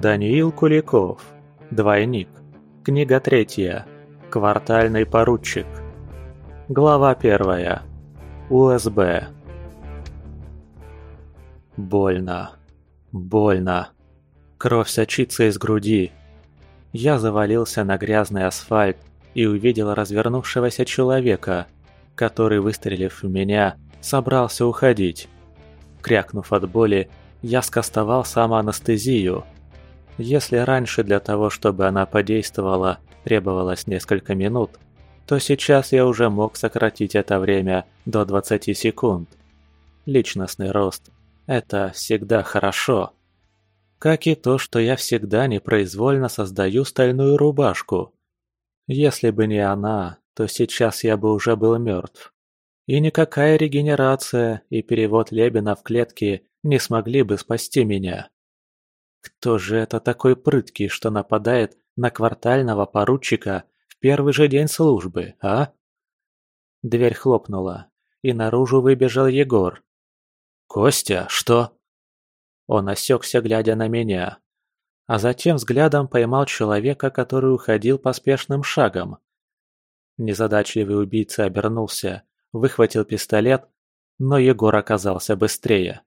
Даниил Куликов. Двойник. Книга третья. Квартальный поручик. Глава первая. УСБ. Больно. Больно. Кровь сочится из груди. Я завалился на грязный асфальт и увидел развернувшегося человека, который, выстрелив в меня, собрался уходить. Крякнув от боли, я скостовал самоанестезию. Если раньше для того, чтобы она подействовала, требовалось несколько минут, то сейчас я уже мог сократить это время до 20 секунд. Личностный рост – это всегда хорошо. Как и то, что я всегда непроизвольно создаю стальную рубашку. Если бы не она, то сейчас я бы уже был мертв. И никакая регенерация и перевод Лебена в клетки не смогли бы спасти меня. Кто же это такой прыткий, что нападает на квартального поручика в первый же день службы, а? Дверь хлопнула, и наружу выбежал Егор. «Костя, что?» Он осекся, глядя на меня, а затем взглядом поймал человека, который уходил поспешным шагом. Незадачливый убийца обернулся, выхватил пистолет, но Егор оказался быстрее.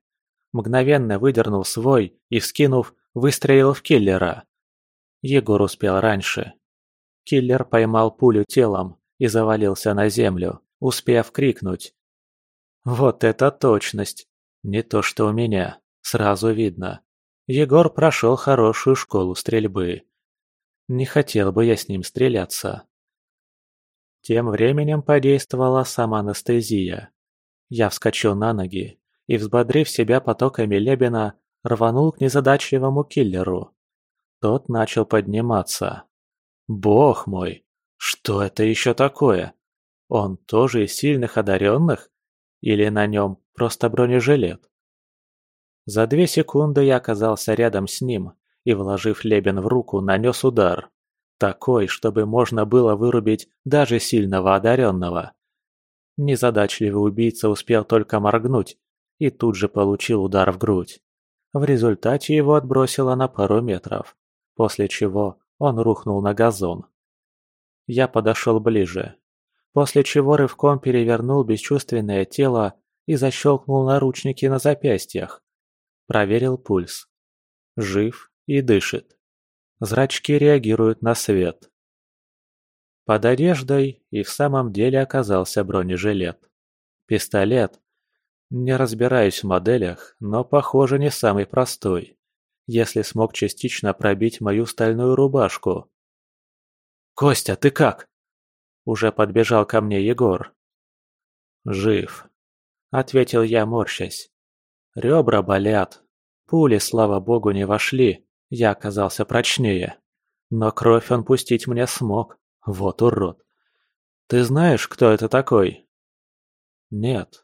Мгновенно выдернул свой и, вскинув, выстрелил в киллера. Егор успел раньше. Киллер поймал пулю телом и завалился на землю, успев крикнуть. «Вот это точность! Не то что у меня, сразу видно. Егор прошел хорошую школу стрельбы. Не хотел бы я с ним стреляться». Тем временем подействовала сама анестезия. Я вскочил на ноги и, взбодрив себя потоками Лебена, рванул к незадачливому киллеру. Тот начал подниматься. Бог мой, что это еще такое? Он тоже из сильных одаренных? Или на нем просто бронежилет? За две секунды я оказался рядом с ним и, вложив лебен в руку, нанес удар. Такой, чтобы можно было вырубить даже сильного одаренного. Незадачливый убийца успел только моргнуть и тут же получил удар в грудь. В результате его отбросило на пару метров после чего он рухнул на газон. Я подошел ближе, после чего рывком перевернул бесчувственное тело и защелкнул наручники на запястьях. Проверил пульс. Жив и дышит. Зрачки реагируют на свет. Под одеждой и в самом деле оказался бронежилет. Пистолет. Не разбираюсь в моделях, но, похоже, не самый простой если смог частично пробить мою стальную рубашку. «Костя, ты как?» Уже подбежал ко мне Егор. «Жив», — ответил я, морщась. «Ребра болят. Пули, слава богу, не вошли. Я оказался прочнее. Но кровь он пустить мне смог. Вот урод. Ты знаешь, кто это такой?» «Нет», —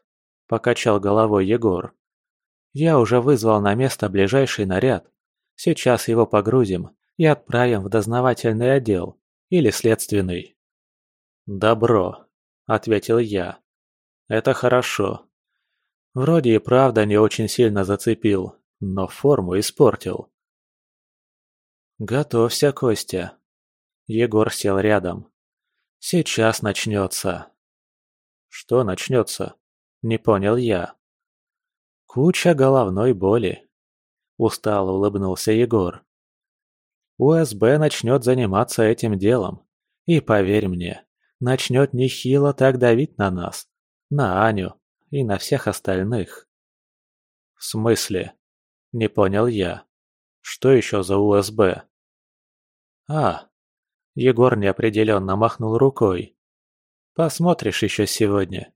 покачал головой Егор. Я уже вызвал на место ближайший наряд. Сейчас его погрузим и отправим в дознавательный отдел или следственный. «Добро», — ответил я. «Это хорошо. Вроде и правда не очень сильно зацепил, но форму испортил». «Готовься, Костя». Егор сел рядом. «Сейчас начнется». «Что начнется?» — не понял я. Куча головной боли. Устало улыбнулся Егор. УСБ начнет заниматься этим делом. И поверь мне, начнет нехило так давить на нас, на Аню и на всех остальных. В смысле? Не понял я. Что еще за УСБ? А, Егор неопределенно махнул рукой. Посмотришь еще сегодня.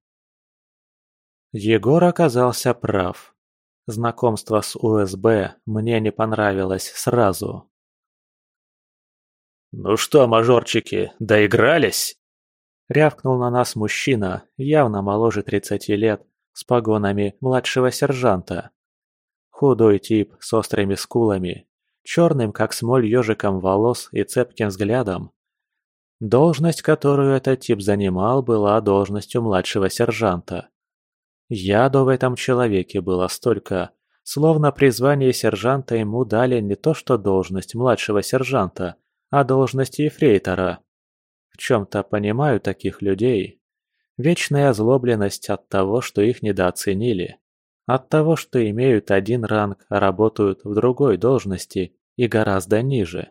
Егор оказался прав. Знакомство с УСБ мне не понравилось сразу. «Ну что, мажорчики, доигрались?» Рявкнул на нас мужчина, явно моложе 30 лет, с погонами младшего сержанта. Худой тип с острыми скулами, черным как смоль ежиком волос и цепким взглядом. Должность, которую этот тип занимал, была должностью младшего сержанта. Яду в этом человеке было столько, Словно при звании сержанта ему дали не то что должность младшего сержанта, а должность ефрейтора. В чем-то понимаю таких людей. Вечная озлобленность от того, что их недооценили. От того, что имеют один ранг, а работают в другой должности и гораздо ниже.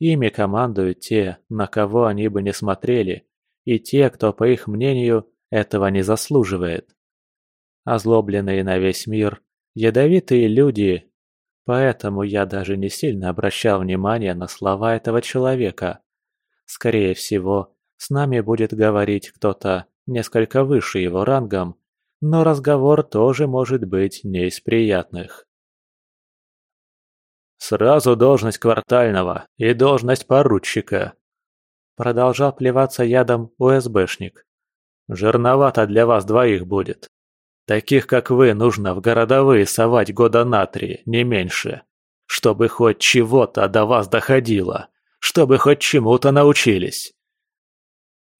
Ими командуют те, на кого они бы не смотрели, и те, кто, по их мнению, этого не заслуживает. Озлобленные на весь мир, ядовитые люди. Поэтому я даже не сильно обращал внимание на слова этого человека. Скорее всего, с нами будет говорить кто-то несколько выше его рангом, но разговор тоже может быть не из приятных. «Сразу должность квартального и должность поручика», продолжал плеваться ядом УСБшник. «Жирновато для вас двоих будет. Таких, как вы, нужно в городовые совать года на три, не меньше. Чтобы хоть чего-то до вас доходило. Чтобы хоть чему-то научились.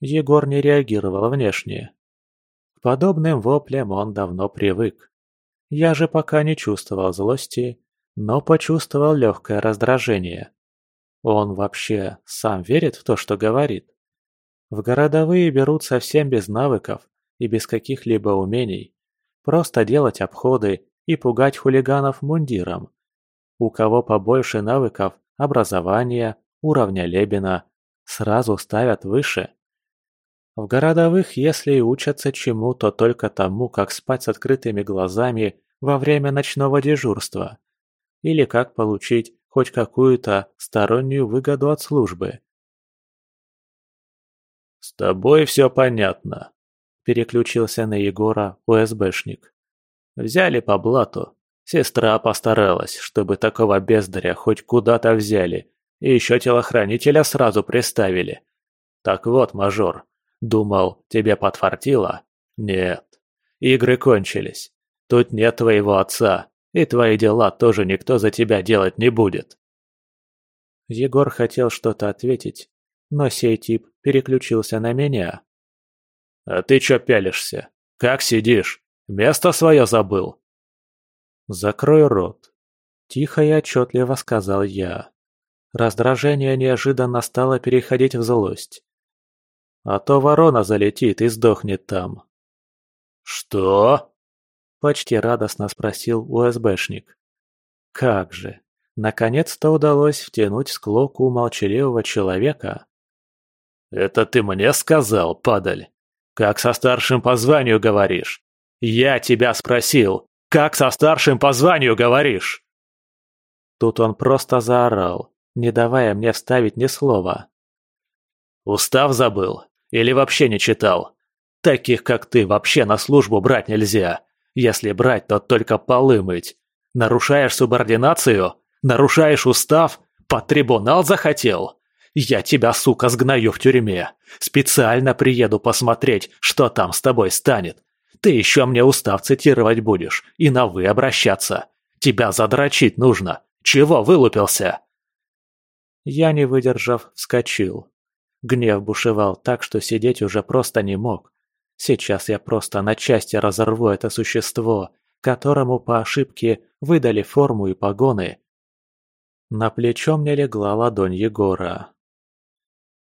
Егор не реагировал внешне. К подобным воплям он давно привык. Я же пока не чувствовал злости, но почувствовал легкое раздражение. Он вообще сам верит в то, что говорит? В городовые берут совсем без навыков и без каких-либо умений. Просто делать обходы и пугать хулиганов мундиром. У кого побольше навыков, образования, уровня Лебена, сразу ставят выше. В городовых, если и учатся чему, то только тому, как спать с открытыми глазами во время ночного дежурства. Или как получить хоть какую-то стороннюю выгоду от службы. «С тобой все понятно», Переключился на Егора УСБшник. Взяли по блату. Сестра постаралась, чтобы такого бездаря хоть куда-то взяли. И еще телохранителя сразу приставили. Так вот, мажор, думал, тебе подфартило? Нет. Игры кончились. Тут нет твоего отца, и твои дела тоже никто за тебя делать не будет. Егор хотел что-то ответить, но сей тип переключился на меня. «А ты чё пялишься? Как сидишь? Место свое забыл?» «Закрой рот», – тихо и отчетливо сказал я. Раздражение неожиданно стало переходить в злость. «А то ворона залетит и сдохнет там». «Что?» – почти радостно спросил УСБшник. «Как же! Наконец-то удалось втянуть склоку молчаливого человека». «Это ты мне сказал, падаль?» «Как со старшим по званию говоришь?» «Я тебя спросил, как со старшим по званию говоришь?» Тут он просто заорал, не давая мне вставить ни слова. «Устав забыл? Или вообще не читал? Таких, как ты, вообще на службу брать нельзя. Если брать, то только полы мыть. Нарушаешь субординацию? Нарушаешь устав? Под трибунал захотел? Я тебя, сука, сгною в тюрьме. Специально приеду посмотреть, что там с тобой станет. Ты еще мне устав цитировать будешь и на «вы» обращаться. Тебя задрочить нужно. Чего вылупился?» Я, не выдержав, вскочил. Гнев бушевал так, что сидеть уже просто не мог. Сейчас я просто на части разорву это существо, которому по ошибке выдали форму и погоны. На плечо мне легла ладонь Егора.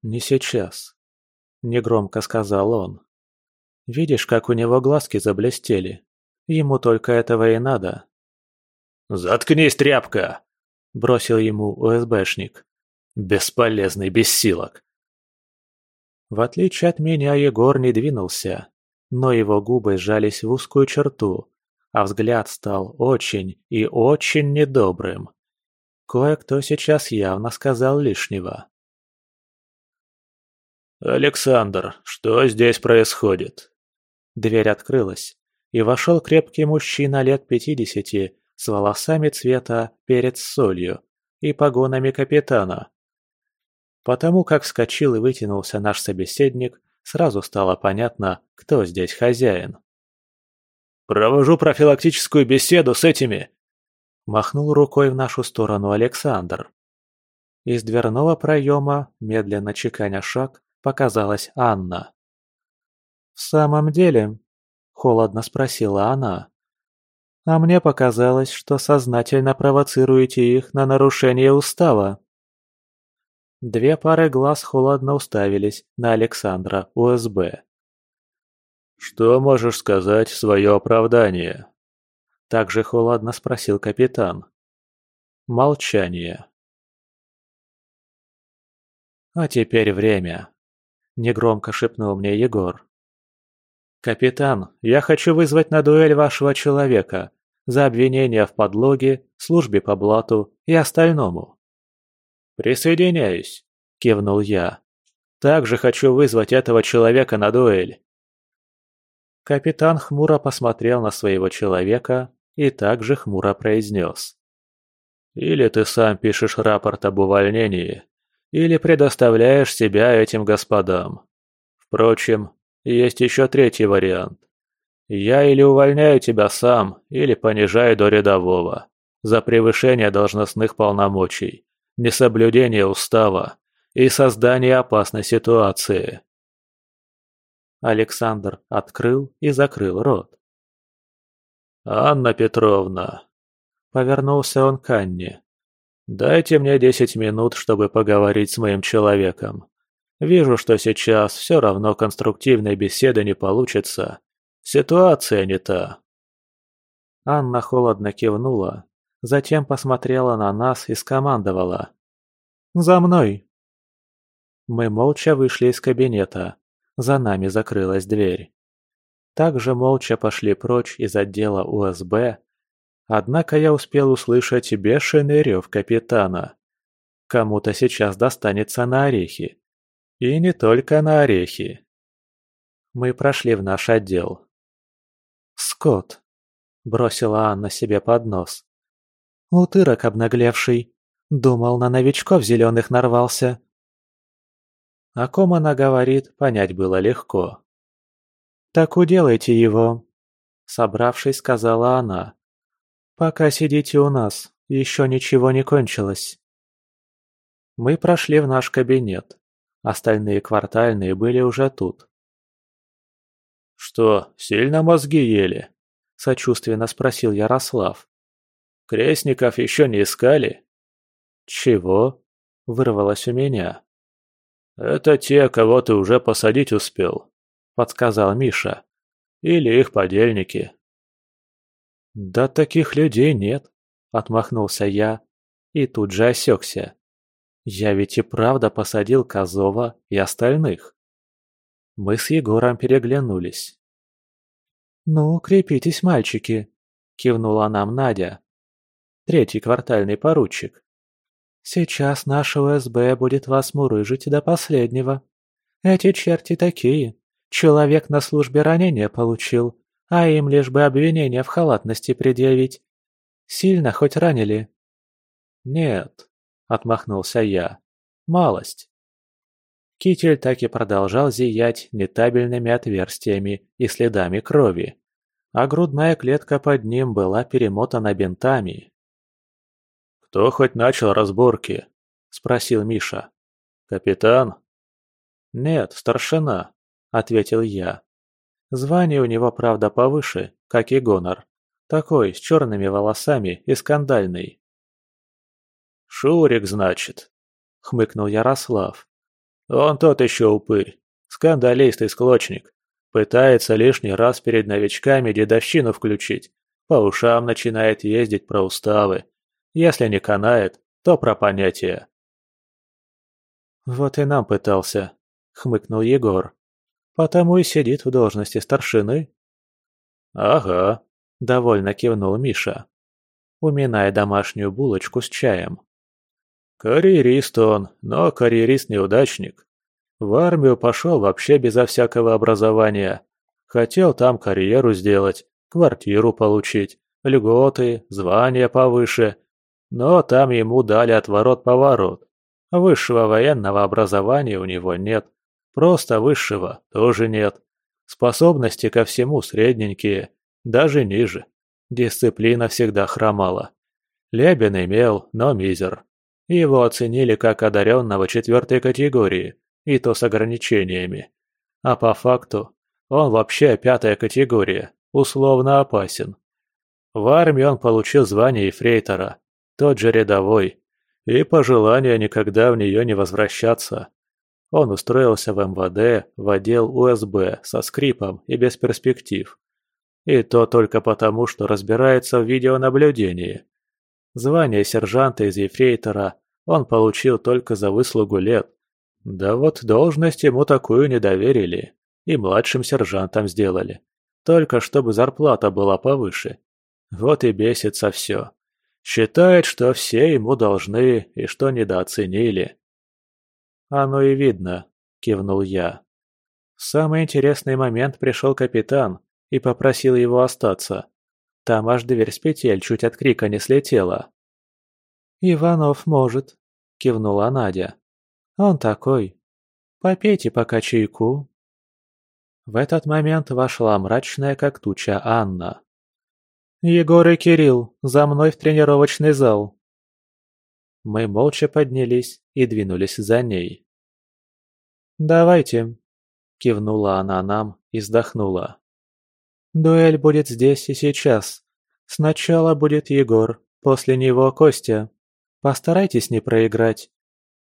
«Не сейчас», — негромко сказал он. «Видишь, как у него глазки заблестели? Ему только этого и надо». «Заткнись, тряпка!» — бросил ему УСБшник. «Бесполезный бессилок!» В отличие от меня, Егор не двинулся, но его губы сжались в узкую черту, а взгляд стал очень и очень недобрым. Кое-кто сейчас явно сказал лишнего. «Александр, что здесь происходит?» Дверь открылась, и вошел крепкий мужчина лет пятидесяти с волосами цвета перец солью и погонами капитана. Потому как вскочил и вытянулся наш собеседник, сразу стало понятно, кто здесь хозяин. «Провожу профилактическую беседу с этими!» Махнул рукой в нашу сторону Александр. Из дверного проема, медленно чеканя шаг, показалась Анна. «В самом деле?» – холодно спросила она. А мне показалось, что сознательно провоцируете их на нарушение устава. Две пары глаз холодно уставились на Александра УСБ. «Что можешь сказать в свое оправдание?» Также холодно спросил капитан. Молчание. «А теперь время», — негромко шепнул мне Егор. «Капитан, я хочу вызвать на дуэль вашего человека за обвинение в подлоге, службе по блату и остальному». «Присоединяюсь», – кивнул я. «Также хочу вызвать этого человека на дуэль». Капитан хмуро посмотрел на своего человека и также хмуро произнес. «Или ты сам пишешь рапорт об увольнении, или предоставляешь себя этим господам. Впрочем, есть еще третий вариант. Я или увольняю тебя сам, или понижаю до рядового за превышение должностных полномочий несоблюдение устава и создание опасной ситуации. Александр открыл и закрыл рот. «Анна Петровна», — повернулся он к Анне, — «дайте мне десять минут, чтобы поговорить с моим человеком. Вижу, что сейчас все равно конструктивной беседы не получится. Ситуация не та». Анна холодно кивнула, Затем посмотрела на нас и скомандовала. «За мной!» Мы молча вышли из кабинета. За нами закрылась дверь. Также молча пошли прочь из отдела УСБ. Однако я успел услышать бешеный рев капитана. Кому-то сейчас достанется на орехи. И не только на орехи. Мы прошли в наш отдел. «Скотт!» – бросила Анна себе под нос. Утырок обнаглевший. Думал, на новичков зеленых нарвался. О ком она говорит, понять было легко. «Так уделайте его», — собравшись, сказала она. «Пока сидите у нас, еще ничего не кончилось». Мы прошли в наш кабинет. Остальные квартальные были уже тут. «Что, сильно мозги ели?» – сочувственно спросил Ярослав. Крестников еще не искали?» «Чего?» – вырвалось у меня. «Это те, кого ты уже посадить успел», – подсказал Миша. «Или их подельники». «Да таких людей нет», – отмахнулся я и тут же осекся. «Я ведь и правда посадил Козова и остальных». Мы с Егором переглянулись. «Ну, крепитесь, мальчики», – кивнула нам Надя третий квартальный поручик. Сейчас наша УСБ будет вас мурыжить до последнего. Эти черти такие. Человек на службе ранения получил, а им лишь бы обвинение в халатности предъявить. Сильно хоть ранили? Нет, отмахнулся я. Малость. Китель так и продолжал зиять нетабельными отверстиями и следами крови, а грудная клетка под ним была перемотана бинтами. «Кто хоть начал разборки?» – спросил Миша. «Капитан?» «Нет, старшина», – ответил я. Звание у него, правда, повыше, как и Гонор. Такой, с черными волосами и скандальный. «Шурик, значит», — хмыкнул Ярослав. «Он тот еще упырь, скандалист и склочник. Пытается лишний раз перед новичками дедовщину включить, по ушам начинает ездить про уставы, если не канает, то про понятие. «Вот и нам пытался», — хмыкнул Егор. «Потому и сидит в должности старшины». «Ага», — довольно кивнул Миша, уминая домашнюю булочку с чаем. «Карьерист он, но карьерист-неудачник. В армию пошел вообще безо всякого образования. Хотел там карьеру сделать, квартиру получить, льготы, звания повыше, но там ему дали отворот-поворот. Высшего военного образования у него нет. Просто высшего тоже нет. Способности ко всему средненькие, даже ниже. Дисциплина всегда хромала. Лебен имел, но мизер. Его оценили как одаренного четвертой категории, и то с ограничениями. А по факту он вообще пятая категория, условно опасен. В армии он получил звание ефрейтора, тот же рядовой, и пожелание никогда в нее не возвращаться. Он устроился в МВД в отдел УСБ со скрипом и без перспектив. И то только потому, что разбирается в видеонаблюдении. Звание сержанта из ефрейтора он получил только за выслугу лет. Да вот должность ему такую не доверили, и младшим сержантом сделали. Только чтобы зарплата была повыше. Вот и бесится все. Считает, что все ему должны и что недооценили. «Оно и видно», — кивнул я. В самый интересный момент пришел капитан и попросил его остаться. Там аж дверь с петель чуть от крика не слетела. «Иванов может», — кивнула Надя. «Он такой. Попейте пока чайку». В этот момент вошла мрачная как туча Анна. «Егор и Кирилл, за мной в тренировочный зал!» Мы молча поднялись и двинулись за ней. «Давайте», — кивнула она нам и вздохнула. «Дуэль будет здесь и сейчас. Сначала будет Егор, после него Костя. Постарайтесь не проиграть.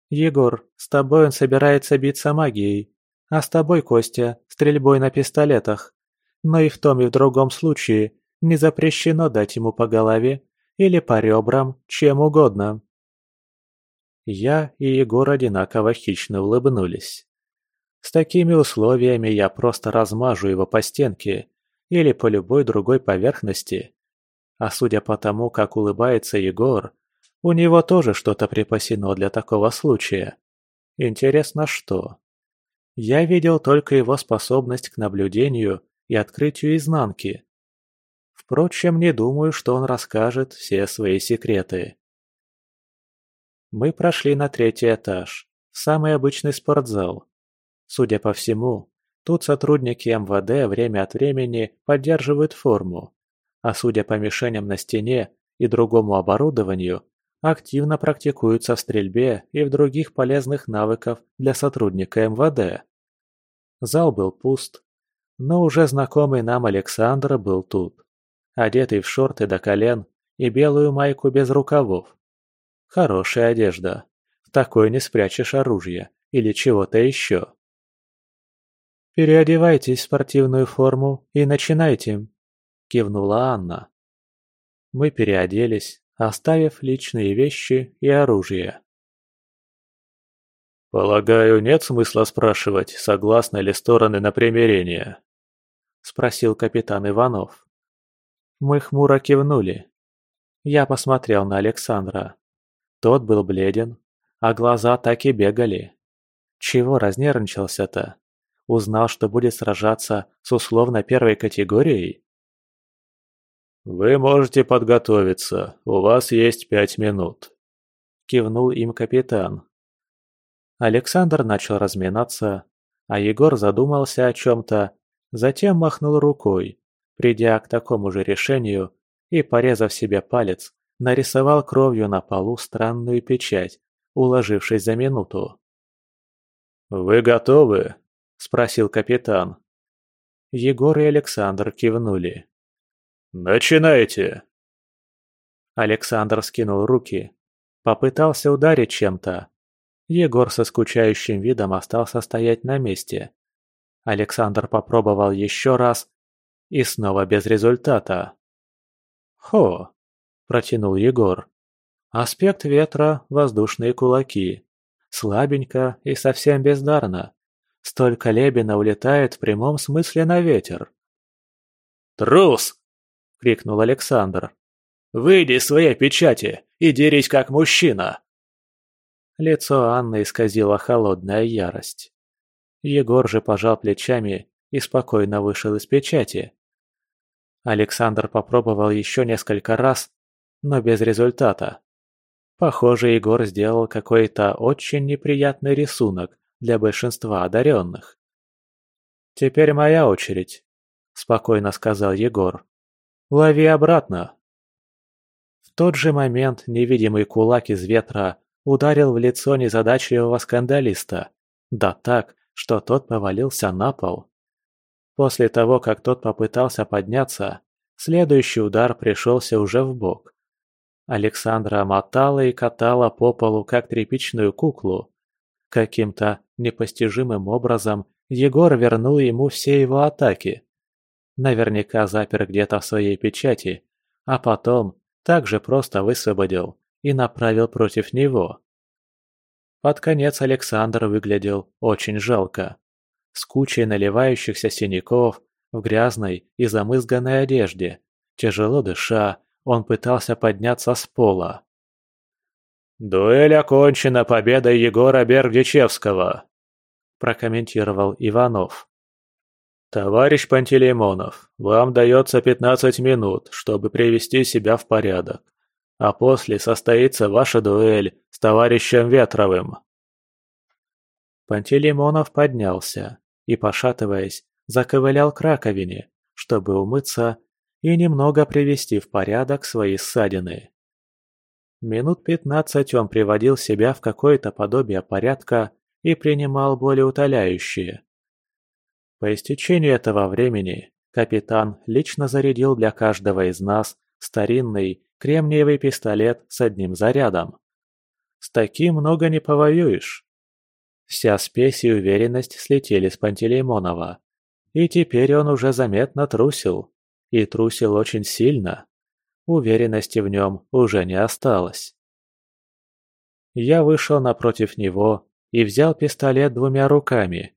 Егор, с тобой он собирается биться магией, а с тобой, Костя, стрельбой на пистолетах. Но и в том и в другом случае не запрещено дать ему по голове или по ребрам, чем угодно. Я и Егор одинаково хищно улыбнулись. С такими условиями я просто размажу его по стенке или по любой другой поверхности. А судя по тому, как улыбается Егор, у него тоже что-то припасено для такого случая. Интересно, что? Я видел только его способность к наблюдению и открытию изнанки. Впрочем, не думаю, что он расскажет все свои секреты. Мы прошли на третий этаж, в самый обычный спортзал. Судя по всему, тут сотрудники МВД время от времени поддерживают форму, а судя по мишеням на стене и другому оборудованию, активно практикуются в стрельбе и в других полезных навыках для сотрудника МВД. Зал был пуст, но уже знакомый нам Александр был тут одетый в шорты до колен и белую майку без рукавов. Хорошая одежда. В такой не спрячешь оружие или чего-то еще. «Переодевайтесь в спортивную форму и начинайте», – кивнула Анна. Мы переоделись, оставив личные вещи и оружие. «Полагаю, нет смысла спрашивать, согласны ли стороны на примирение?» – спросил капитан Иванов. Мы хмуро кивнули. Я посмотрел на Александра. Тот был бледен, а глаза так и бегали. Чего разнервничался-то? Узнал, что будет сражаться с условно первой категорией? «Вы можете подготовиться, у вас есть пять минут», – кивнул им капитан. Александр начал разминаться, а Егор задумался о чем-то, затем махнул рукой, Придя к такому же решению и порезав себе палец, нарисовал кровью на полу странную печать, уложившись за минуту. «Вы готовы?» – спросил капитан. Егор и Александр кивнули. «Начинайте!» Александр скинул руки, попытался ударить чем-то. Егор со скучающим видом остался стоять на месте. Александр попробовал еще раз и снова без результата. «Хо!» – протянул Егор. «Аспект ветра – воздушные кулаки. Слабенько и совсем бездарно. Столько лебена улетает в прямом смысле на ветер». «Трус!» – крикнул Александр. «Выйди из своей печати и дерись как мужчина!» Лицо Анны исказило холодная ярость. Егор же пожал плечами и спокойно вышел из печати. Александр попробовал еще несколько раз, но без результата. Похоже, Егор сделал какой-то очень неприятный рисунок для большинства одаренных. «Теперь моя очередь», – спокойно сказал Егор. «Лови обратно». В тот же момент невидимый кулак из ветра ударил в лицо незадачливого скандалиста, да так, что тот повалился на пол. После того, как тот попытался подняться, Следующий удар пришелся уже в бок. Александра мотала и катала по полу, как тряпичную куклу. Каким-то непостижимым образом Егор вернул ему все его атаки. Наверняка запер где-то в своей печати, а потом также просто высвободил и направил против него. Под конец Александр выглядел очень жалко. С кучей наливающихся синяков, в грязной и замызганной одежде, тяжело дыша, он пытался подняться с пола. «Дуэль окончена победой Егора Бергдичевского», – прокомментировал Иванов. «Товарищ Пантелеймонов, вам дается 15 минут, чтобы привести себя в порядок, а после состоится ваша дуэль с товарищем Ветровым». Пантелеймонов поднялся и, пошатываясь, заковылял к раковине, чтобы умыться и немного привести в порядок свои ссадины. Минут пятнадцать он приводил себя в какое-то подобие порядка и принимал более утоляющие. По истечению этого времени капитан лично зарядил для каждого из нас старинный кремниевый пистолет с одним зарядом. С таким много не повоюешь. Вся спесь и уверенность слетели с Пантелеймонова, и теперь он уже заметно трусил. И трусил очень сильно. Уверенности в нем уже не осталось. Я вышел напротив него и взял пистолет двумя руками.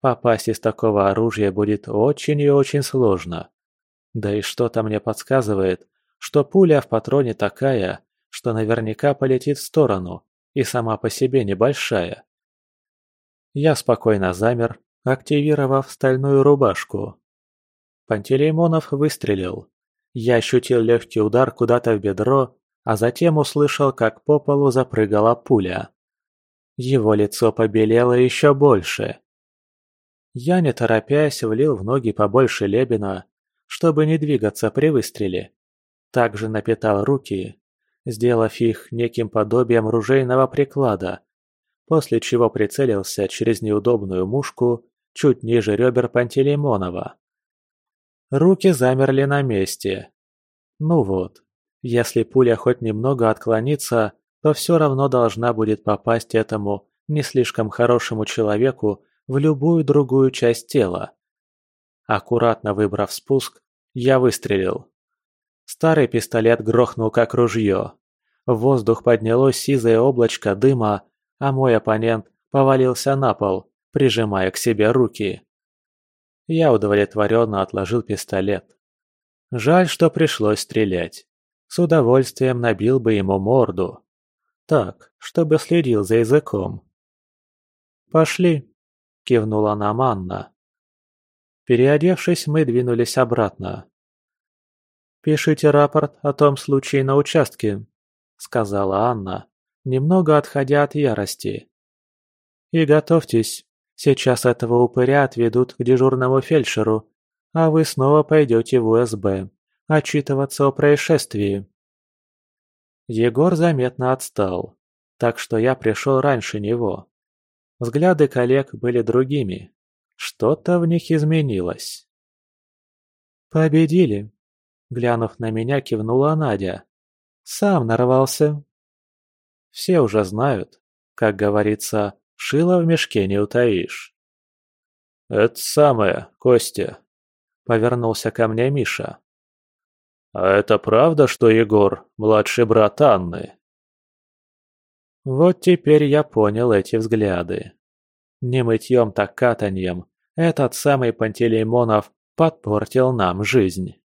Попасть из такого оружия будет очень и очень сложно. Да и что-то мне подсказывает, что пуля в патроне такая, что наверняка полетит в сторону и сама по себе небольшая. Я спокойно замер, активировав стальную рубашку. Пантелеймонов выстрелил. Я ощутил легкий удар куда-то в бедро, а затем услышал, как по полу запрыгала пуля. Его лицо побелело еще больше. Я, не торопясь, влил в ноги побольше лебена, чтобы не двигаться при выстреле. Также напитал руки, сделав их неким подобием ружейного приклада, после чего прицелился через неудобную мушку чуть ниже ребер Пантелеймонова. Руки замерли на месте. Ну вот, если пуля хоть немного отклонится, то все равно должна будет попасть этому не слишком хорошему человеку в любую другую часть тела. Аккуратно выбрав спуск, я выстрелил. Старый пистолет грохнул как ружье. В воздух поднялось сизое облачко дыма, а мой оппонент повалился на пол, прижимая к себе руки. Я удовлетворенно отложил пистолет. Жаль, что пришлось стрелять. С удовольствием набил бы ему морду. Так, чтобы следил за языком. «Пошли», — кивнула нам Анна. Переодевшись, мы двинулись обратно. «Пишите рапорт о том случае на участке», — сказала Анна, немного отходя от ярости. «И готовьтесь, Сейчас этого упыря отведут к дежурному фельдшеру, а вы снова пойдете в УСБ, отчитываться о происшествии». Егор заметно отстал, так что я пришел раньше него. Взгляды коллег были другими. Что-то в них изменилось. «Победили!» Глянув на меня, кивнула Надя. «Сам нарвался!» Все уже знают, как говорится, Шило в мешке не утаишь. «Это самое, Костя», — повернулся ко мне Миша. «А это правда, что Егор — младший брат Анны?» Вот теперь я понял эти взгляды. Не мытьем, так катаньем этот самый Пантелеймонов подпортил нам жизнь.